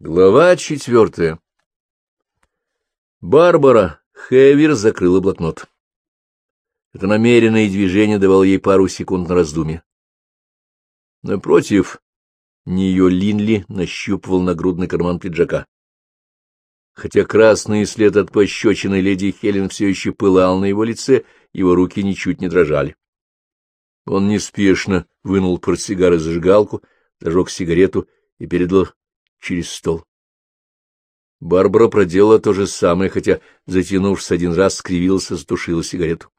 Глава четвертая. Барбара Хевер закрыла блокнот. Это намеренное движение давало ей пару секунд на раздумье. Напротив нее Линли нащупывал нагрудный карман пиджака. Хотя красный след от пощечины леди Хелен все еще пылал на его лице, его руки ничуть не дрожали. Он неспешно вынул портсигар и зажигалку, зажег сигарету и передал через стол. Барбара проделала то же самое, хотя, затянувшись один раз, скривилась и затушила сигарету.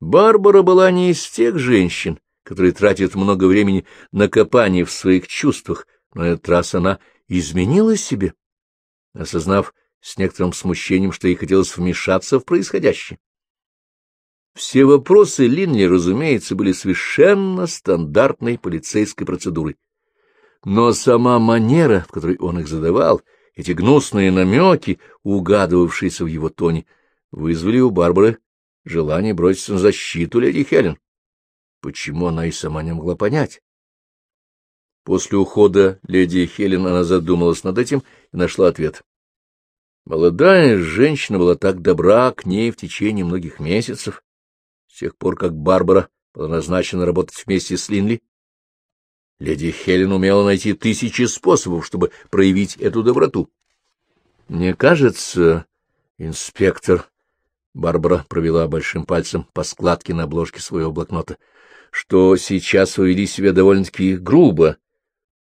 Барбара была не из тех женщин, которые тратят много времени на копание в своих чувствах, но этот раз она изменила себе, осознав с некоторым смущением, что ей хотелось вмешаться в происходящее. Все вопросы Линли, разумеется, были совершенно стандартной полицейской процедурой. Но сама манера, в которой он их задавал, эти гнусные намеки, угадывавшиеся в его тоне, вызвали у Барбары желание броситься на защиту леди Хелен. Почему она и сама не могла понять? После ухода леди Хелен она задумалась над этим и нашла ответ. Молодая женщина была так добра к ней в течение многих месяцев, с тех пор, как Барбара была назначена работать вместе с Линли, Леди Хелен умела найти тысячи способов, чтобы проявить эту доброту. — Мне кажется, инспектор, — Барбара провела большим пальцем по складке на обложке своего блокнота, — что сейчас вы вели себя довольно-таки грубо.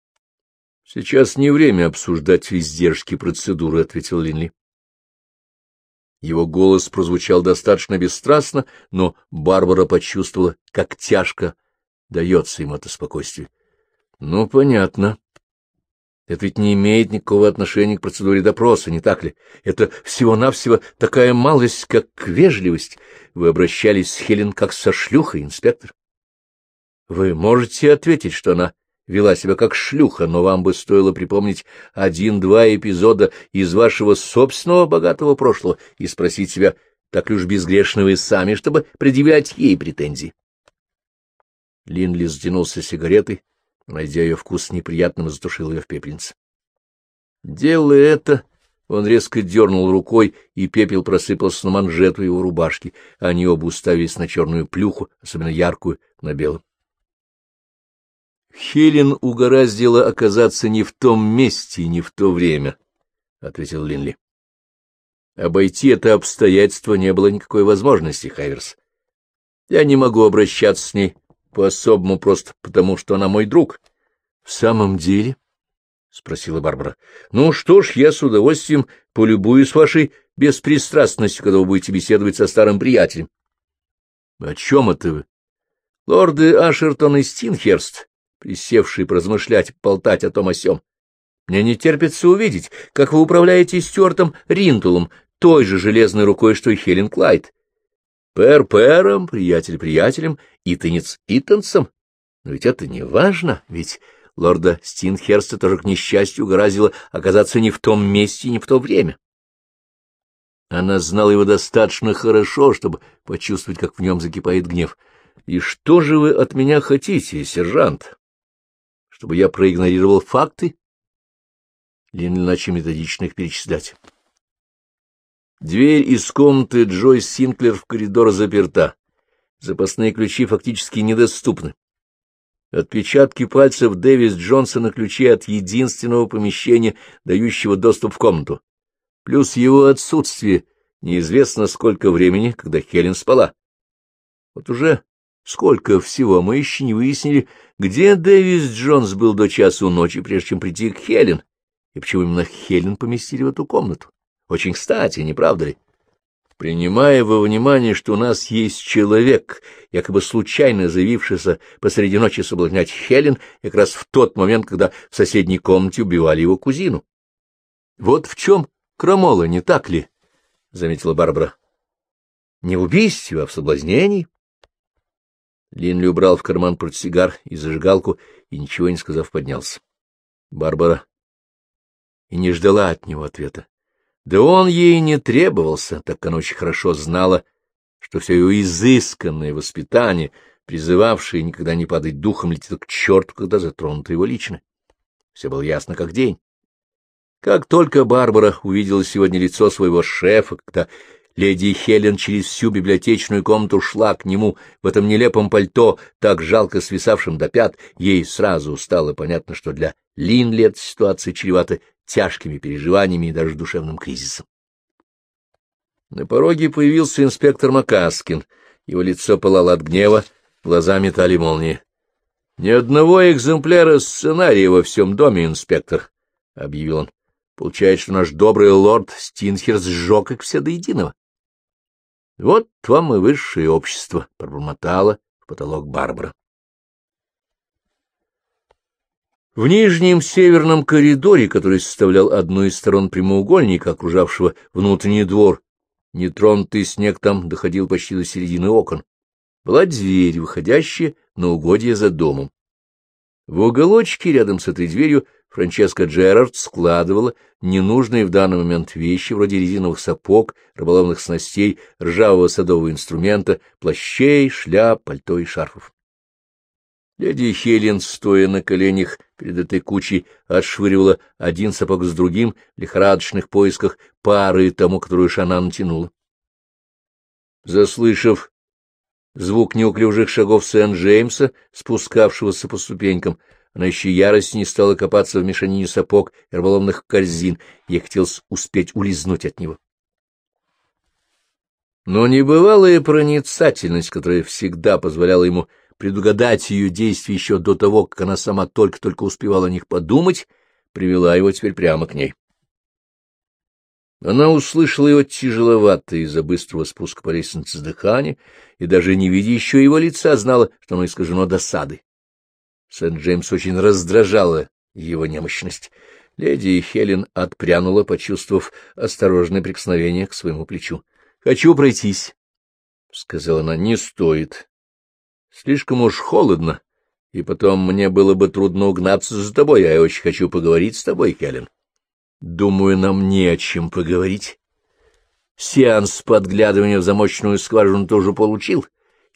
— Сейчас не время обсуждать издержки процедуры, — ответил Линли. Его голос прозвучал достаточно бесстрастно, но Барбара почувствовала, как тяжко дается ему это спокойствие. Ну, понятно. Это ведь не имеет никакого отношения к процедуре допроса, не так ли? Это всего-навсего такая малость, как вежливость. Вы обращались с Хелен как со шлюхой, инспектор. Вы можете ответить, что она вела себя как шлюха, но вам бы стоило припомнить один-два эпизода из вашего собственного богатого прошлого и спросить себя, так ли уж безгрешны вы сами, чтобы предъявлять ей претензии. Линли затянулся сигаретой, Найдя ее вкус неприятным, затушил ее в пепельнице. Делая это, он резко дернул рукой, и пепел просыпался на манжету его рубашки. Они оба уставились на черную плюху, особенно яркую, на белом. Хелен угораздило оказаться не в том месте и не в то время, — ответил Линли. Обойти это обстоятельство не было никакой возможности, Хайверс. Я не могу обращаться с ней по-особому просто потому, что она мой друг. — В самом деле? — спросила Барбара. — Ну что ж, я с удовольствием полюбуюсь вашей беспристрастностью, когда вы будете беседовать со старым приятелем. — О чем это вы? — Лорды Ашертон и Стинхерст, присевшие поразмышлять, болтать о том о сём. Мне не терпится увидеть, как вы управляете Стюартом Ринтулом, той же железной рукой, что и Хелен Клайд. Пэр пэром, приятель приятелем, итанец итанцем. Но ведь это не важно, ведь лорда Стинхерста тоже к несчастью угораздило оказаться не в том месте и не в то время. Она знала его достаточно хорошо, чтобы почувствовать, как в нем закипает гнев. — И что же вы от меня хотите, сержант? Чтобы я проигнорировал факты? Лин начал методично их перечислять. Дверь из комнаты Джойс Синклер в коридор заперта. Запасные ключи фактически недоступны. Отпечатки пальцев Дэвис Джонсона ключи от единственного помещения, дающего доступ в комнату. Плюс его отсутствие неизвестно сколько времени, когда Хелен спала. Вот уже сколько всего мы еще не выяснили, где Дэвис Джонс был до часу ночи, прежде чем прийти к Хелен, и почему именно Хелен поместили в эту комнату. Очень кстати, не правда ли? Принимая во внимание, что у нас есть человек, якобы случайно заявившийся посреди ночи соблазнять Хелен, как раз в тот момент, когда в соседней комнате убивали его кузину. — Вот в чем крамола, не так ли? — заметила Барбара. — Не в убийстве, а в соблазнении. Линли убрал в карман портсигар и зажигалку и, ничего не сказав, поднялся. Барбара и не ждала от него ответа. Да он ей не требовался, так как она очень хорошо знала, что все ее изысканное воспитание, призывавшее никогда не падать духом, летит к черту, когда затронуто его лично. Все было ясно как день. Как только Барбара увидела сегодня лицо своего шефа, когда леди Хелен через всю библиотечную комнату шла к нему в этом нелепом пальто, так жалко свисавшем до пят, ей сразу стало понятно, что для Линли эта ситуация чревата тяжкими переживаниями и даже душевным кризисом. На пороге появился инспектор Макаскин. Его лицо пылало от гнева, глаза метали молнии. — Ни одного экземпляра сценария во всем доме, инспектор, — объявил он. — Получается, что наш добрый лорд Стинхер сжег их все до единого. — Вот вам и высшее общество, — пробормотала в потолок Барбара. В нижнем северном коридоре, который составлял одну из сторон прямоугольника, окружавшего внутренний двор, нетронутый снег там доходил почти до середины окон, была дверь, выходящая на угодье за домом. В уголочке рядом с этой дверью Франческа Джерард складывала ненужные в данный момент вещи вроде резиновых сапог, рыболовных снастей, ржавого садового инструмента, плащей, шляп, пальто и шарфов. Леди Хелен, стоя на коленях перед этой кучей, отшвыривала один сапог с другим в лихорадочных поисках пары тому, которую Шана натянула. Заслышав звук неуклюжих шагов Сент-Джеймса, спускавшегося по ступенькам, она еще яростнее не стала копаться в мешанине сапог и рыболовных корзин, ей хотелось успеть улизнуть от него. Но небывалая проницательность, которая всегда позволяла ему предугадать ее действия еще до того, как она сама только-только успевала о них подумать, привела его теперь прямо к ней. Она услышала его тяжеловато из-за быстрого спуска по лестнице дыхания, и даже не видя еще его лица, знала, что оно искажено досадой. Сент-Джеймс очень раздражала его немощность. Леди Хелен отпрянула, почувствовав осторожное прикосновение к своему плечу. — Хочу пройтись, — сказала она. — Не стоит. Слишком уж холодно, и потом мне было бы трудно угнаться за тобой, а я очень хочу поговорить с тобой, Хелен. Думаю, нам не о чем поговорить. Сеанс подглядывания в замочную скважину тоже получил.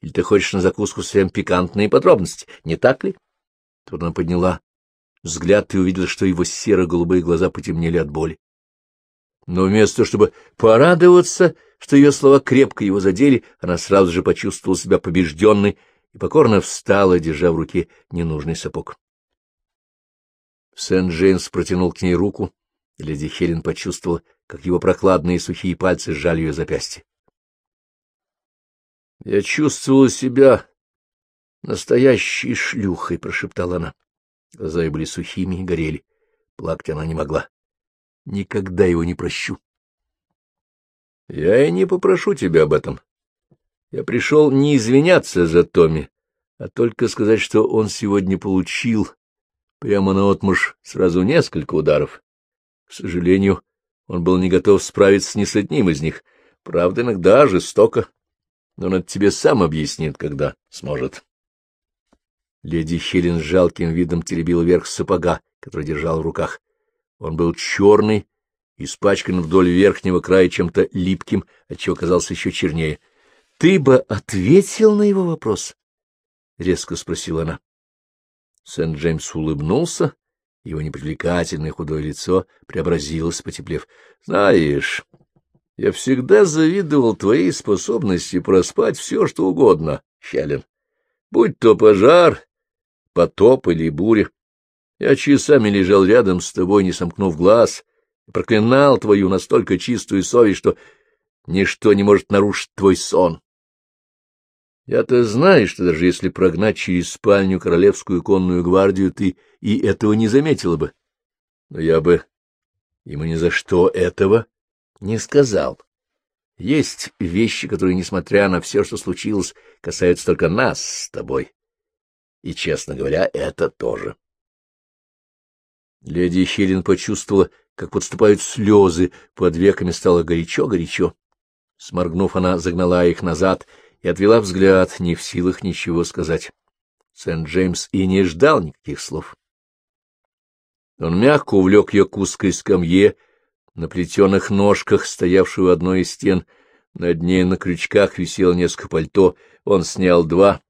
Или ты хочешь на закуску совсем пикантные подробности, не так ли? Тут подняла взгляд и увидела, что его серо-голубые глаза потемнели от боли. Но вместо того, чтобы порадоваться, что ее слова крепко его задели, она сразу же почувствовала себя побежденной и покорно встала, держа в руке ненужный сапог. Сент-Джеймс протянул к ней руку, и леди Хелен почувствовала, как его прохладные сухие пальцы сжали ее запястье. — Я чувствовала себя настоящей шлюхой, — прошептала она. Глаза ее были сухими и горели. Плакать она не могла. Никогда его не прощу. — Я и не попрошу тебя об этом, я пришел не извиняться за Томми, а только сказать, что он сегодня получил прямо на отмуж сразу несколько ударов. К сожалению, он был не готов справиться ни с одним из них. Правда, иногда жестоко, но он это тебе сам объяснит, когда сможет. Леди Хелен с жалким видом теребила верх сапога, который держал в руках. Он был черный, испачкан вдоль верхнего края чем-то липким, отчего казался еще чернее. — Ты бы ответил на его вопрос? — резко спросила она. Сент-Джеймс улыбнулся, его непривлекательное худое лицо преобразилось, потеплев. — Знаешь, я всегда завидовал твоей способности проспать все, что угодно, Хелен. Будь то пожар, потоп или буря. Я часами лежал рядом с тобой, не сомкнув глаз, и проклинал твою настолько чистую совесть, что ничто не может нарушить твой сон. Я-то знаю, что даже если прогнать через спальню королевскую конную гвардию, ты и этого не заметила бы. Но я бы ему ни за что этого не сказал. Есть вещи, которые, несмотря на все, что случилось, касаются только нас с тобой. И, честно говоря, это тоже. Леди Хелен почувствовала, как подступают слезы, под веками стало горячо-горячо. Сморгнув, она загнала их назад — и отвела взгляд, не в силах ничего сказать. Сент-Джеймс и не ждал никаких слов. Он мягко увлек ее к узкой скамье, на плетеных ножках, стоявшую у одной из стен. Над ней на крючках висело несколько пальто. Он снял два,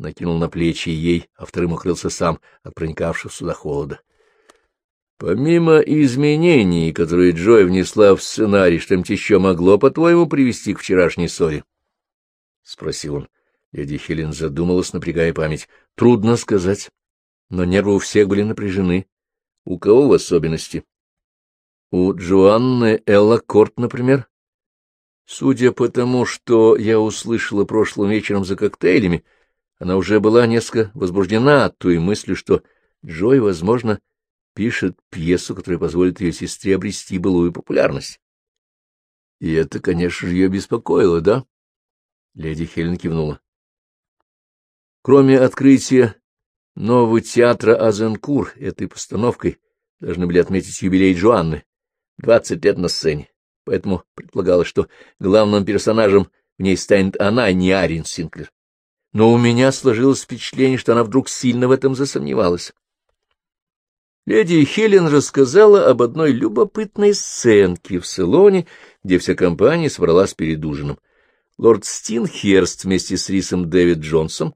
накинул на плечи ей, а вторым укрылся сам от проникавшего сюда холода. Помимо изменений, которые Джой внесла в сценарий, что-нибудь еще могло, по-твоему, привести к вчерашней ссоре? — спросил он. Леди Хелен задумалась, напрягая память. — Трудно сказать, но нервы у всех были напряжены. У кого в особенности? — У Джоанны Элла Корт, например. Судя по тому, что я услышала прошлым вечером за коктейлями, она уже была несколько возбуждена той мыслью, что Джой, возможно, пишет пьесу, которая позволит ее сестре обрести былую популярность. И это, конечно же, ее беспокоило, да? Леди Хелен кивнула. Кроме открытия нового театра Азенкур этой постановкой должны были отметить юбилей Джоанны, двадцать лет на сцене, поэтому предполагалось, что главным персонажем в ней станет она, а не Арин Синклер. Но у меня сложилось впечатление, что она вдруг сильно в этом засомневалась. Леди Хелен рассказала об одной любопытной сценке в салоне, где вся компания собралась перед ужином. Лорд Стинхерст вместе с Рисом Дэвид Джонсом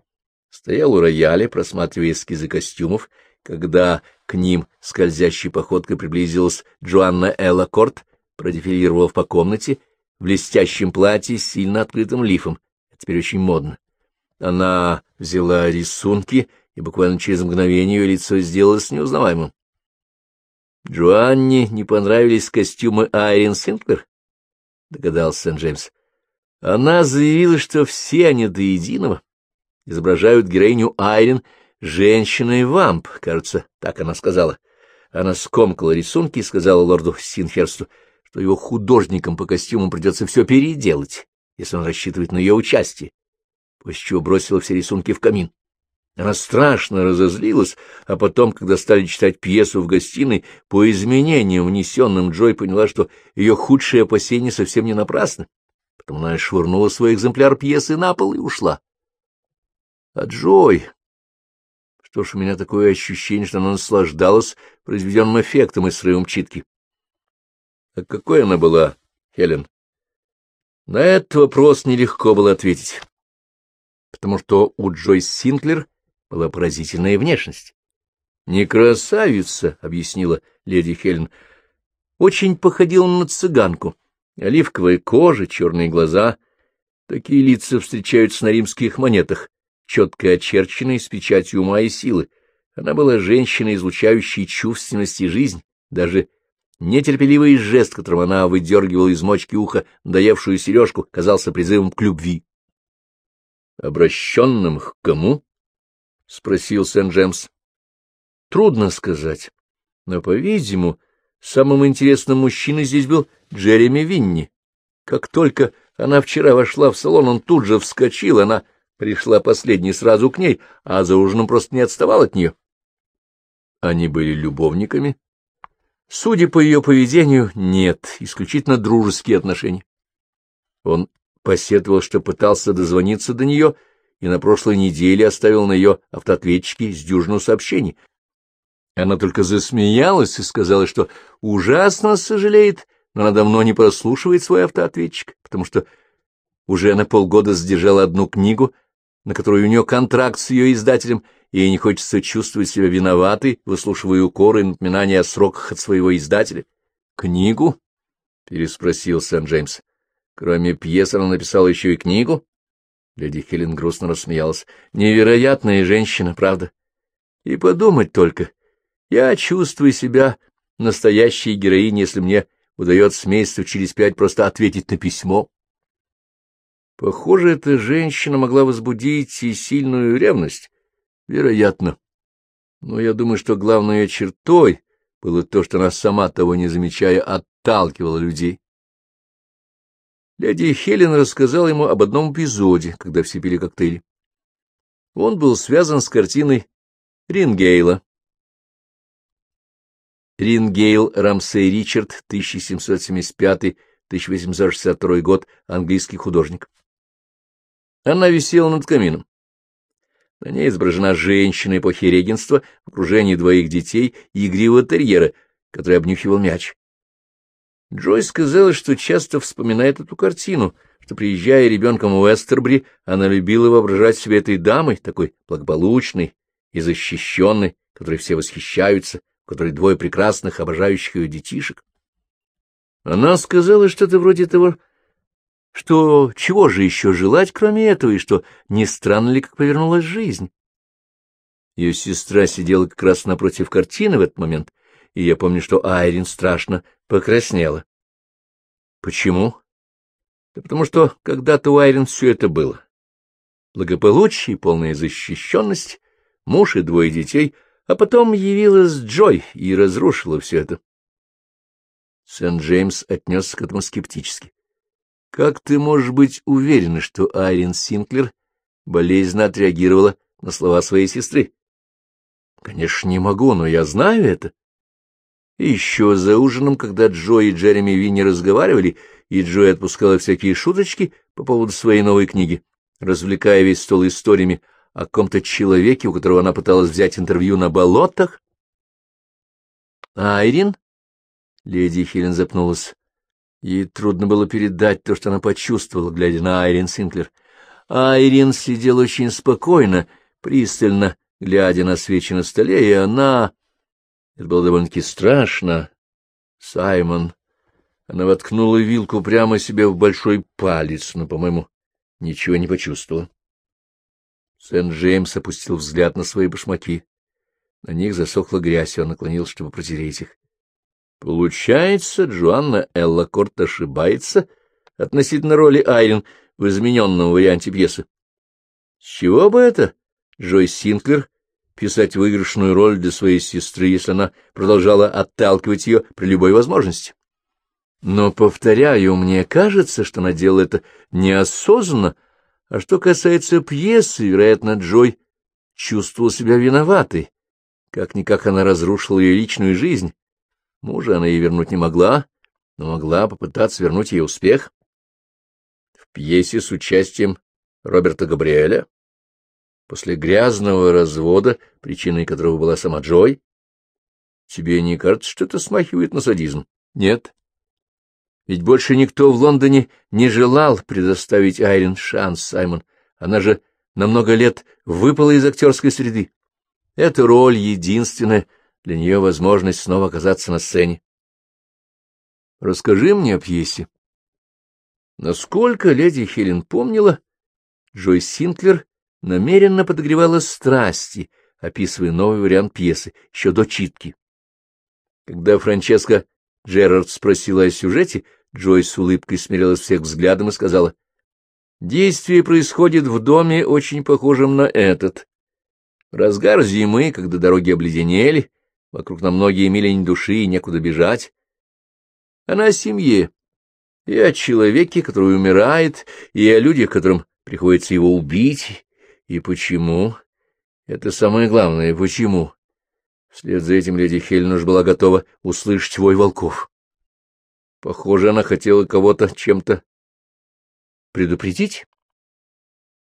стоял у рояля, просматривая эскизы костюмов, когда к ним скользящей походкой приблизилась Джоанна Элла Корт, продефилировав по комнате в блестящем платье с сильно открытым лифом. Это теперь очень модно. Она взяла рисунки и буквально через мгновение ее лицо сделалось неузнаваемым. Джоанне не понравились костюмы Айрин Синклер? — догадался Сент-Джеймс. Она заявила, что все они до единого изображают героиню Айрин женщиной-вамп, кажется, так она сказала. Она скомкала рисунки и сказала лорду Синхерсту, что его художникам по костюмам придется все переделать, если он рассчитывает на ее участие, после чего бросила все рисунки в камин. Она страшно разозлилась, а потом, когда стали читать пьесу в гостиной, по изменениям, внесенным Джой, поняла, что ее худшие опасения совсем не напрасны. Потом она швырнула свой экземпляр пьесы на пол и ушла. А Джой... Что ж, у меня такое ощущение, что она наслаждалась произведенным эффектом и срывом читки. А какой она была, Хелен? На этот вопрос нелегко было ответить, потому что у Джой Синклер была поразительная внешность. — Не красавица, — объяснила леди Хелен, — очень походила на цыганку. Оливковая кожа, черные глаза. Такие лица встречаются на римских монетах, четко очерченные с печатью ума и силы. Она была женщиной, излучающей чувственность и жизнь, даже нетерпеливый жест, которым она выдергивала из мочки уха доевшую сережку, казался призывом к любви. — Обращенным к кому? — спросил Сент-Джемс. — Трудно сказать, но, по-видимому, самым интересным мужчиной здесь был Джереми Винни. Как только она вчера вошла в салон, он тут же вскочил, она пришла последней сразу к ней, а за ужином просто не отставал от нее. Они были любовниками? Судя по ее поведению, нет, исключительно дружеские отношения. Он посетовал, что пытался дозвониться до нее, и на прошлой неделе оставил на ее автоответчике с дюжину сообщений. Она только засмеялась и сказала, что ужасно сожалеет, но она давно не прослушивает свой автоответчик, потому что уже на полгода задержала одну книгу, на которую у нее контракт с ее издателем, и ей не хочется чувствовать себя виноватой, выслушивая укоры и напоминания о сроках от своего издателя. — Книгу? — переспросил Сент-Джеймс. — Кроме пьесы она написала еще и книгу? Леди Хелен грустно рассмеялась. — Невероятная женщина, правда? И подумать только. Я чувствую себя настоящей героиней, если мне удается месяцев через пять просто ответить на письмо. Похоже, эта женщина могла возбудить и сильную ревность. Вероятно. Но я думаю, что главной чертой было то, что она сама, того не замечая, отталкивала людей. Леди Хелен рассказала ему об одном эпизоде, когда все пили коктейли. Он был связан с картиной Рингейла. Рингейл Рамсей Ричард, 1775-1862 год, английский художник. Она висела над камином. На ней изображена женщина эпохи регенства в окружении двоих детей и игривого терьера, который обнюхивал мяч. Джой сказала, что часто вспоминает эту картину, что, приезжая ребенком в Эстербри, она любила воображать себе этой дамой, такой благополучной и защищенной, которой все восхищаются, которой двое прекрасных, обожающих ее детишек. Она сказала что-то вроде того, что чего же еще желать, кроме этого, и что не странно ли, как повернулась жизнь. Ее сестра сидела как раз напротив картины в этот момент, и я помню, что Айрин страшно покраснела. Почему? Да потому что когда-то у Айрин все это было. Благополучие, полная защищенность, муж и двое детей, а потом явилась Джой и разрушила все это. Сент-Джеймс отнесся к этому скептически. — Как ты можешь быть уверена, что Айрин Синклер болезненно отреагировала на слова своей сестры? — Конечно, не могу, но я знаю это. Еще за ужином, когда Джо и Джереми Винни разговаривали, и Джой отпускала всякие шуточки по поводу своей новой книги, развлекая весь стол историями о каком-то человеке, у которого она пыталась взять интервью на болотах. — Айрин? — леди Хелен запнулась. Ей трудно было передать то, что она почувствовала, глядя на Айрин Синклер. Айрин сидела очень спокойно, пристально, глядя на свечи на столе, и она... Это было довольно-таки страшно. Саймон... Она воткнула вилку прямо себе в большой палец, но, по-моему, ничего не почувствовала. Сент-Джеймс опустил взгляд на свои башмаки. На них засохла грязь, и он наклонился, чтобы протереть их. Получается, Джоанна Эллакорт ошибается относительно роли Айрин в измененном варианте пьесы. С чего бы это, Джой Синклер, писать выигрышную роль для своей сестры, если она продолжала отталкивать ее при любой возможности? Но, повторяю, мне кажется, что она делала это неосознанно, а что касается пьесы, вероятно, Джой чувствовал себя виноватой. Как-никак она разрушила ее личную жизнь. Мужа она ей вернуть не могла, но могла попытаться вернуть ей успех. В пьесе с участием Роберта Габриэля, после грязного развода, причиной которого была сама Джой, тебе не кажется, что это смахивает на садизм? Нет. Ведь больше никто в Лондоне не желал предоставить Айрин шанс, Саймон. Она же на много лет выпала из актерской среды. Эта роль единственная для нее возможность снова оказаться на сцене. Расскажи мне о пьесе. Насколько леди Хелен помнила, Джой Синклер намеренно подогревала страсти, описывая новый вариант пьесы, еще до читки. Когда Франческа Джерард спросила о сюжете, Джой с улыбкой смирилась всех взглядом и сказала, «Действие происходит в доме, очень похожем на этот. Разгар зимы, когда дороги обледенели, вокруг на многие мили ни души и некуда бежать. Она о семье, и о человеке, который умирает, и о людях, которым приходится его убить. И почему? Это самое главное, почему? Вслед за этим леди Хелен уж была готова услышать вой волков. Похоже, она хотела кого-то чем-то предупредить.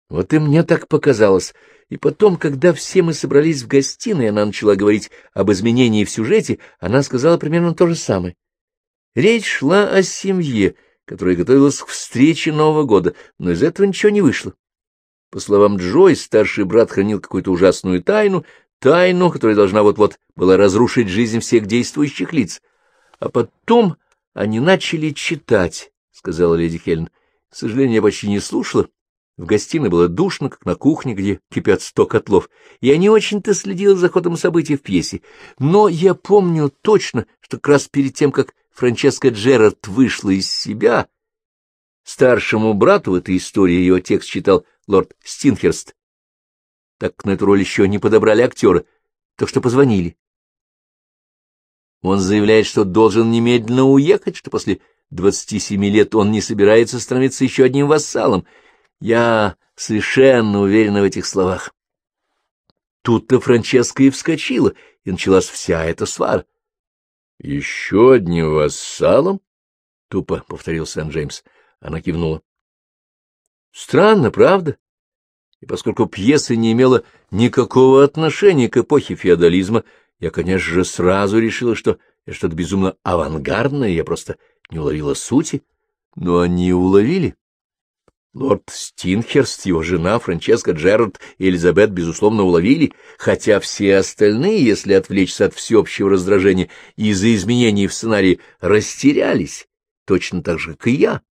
Вот и мне так показалось. И потом, когда все мы собрались в гостиной, она начала говорить об изменении в сюжете, она сказала примерно то же самое. Речь шла о семье, которая готовилась к встрече Нового года, но из этого ничего не вышло. По словам Джой, старший брат хранил какую-то ужасную тайну, тайну, которая должна вот-вот была разрушить жизнь всех действующих лиц. А потом они начали читать, — сказала леди Хелен. К сожалению, я почти не слушала. В гостиной было душно, как на кухне, где кипят сто котлов. Я не очень-то следила за ходом событий в пьесе. Но я помню точно, что как раз перед тем, как Франческа Джерард вышла из себя, старшему брату в этой истории ее текст читал лорд Стинхерст, так на эту роль еще не подобрали актера, так что позвонили. Он заявляет, что должен немедленно уехать, что после двадцати семи лет он не собирается становиться еще одним вассалом. Я совершенно уверена в этих словах. Тут-то Франческа и вскочила, и началась вся эта свара. — Еще одним вассалом? — тупо повторил Сент-Джеймс. Она кивнула. — Странно, правда? И поскольку пьеса не имела никакого отношения к эпохе феодализма, я, конечно же, сразу решила, что это что-то безумно авангардное, я просто не уловила сути. Но они уловили. Лорд Стинхерст, его жена Франческа Джерард и Элизабет, безусловно, уловили, хотя все остальные, если отвлечься от всеобщего раздражения из-за изменений в сценарии, растерялись, точно так же, как и я.